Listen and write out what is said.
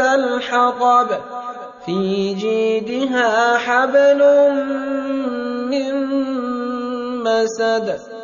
الحطب في جيدها حبل من مسد.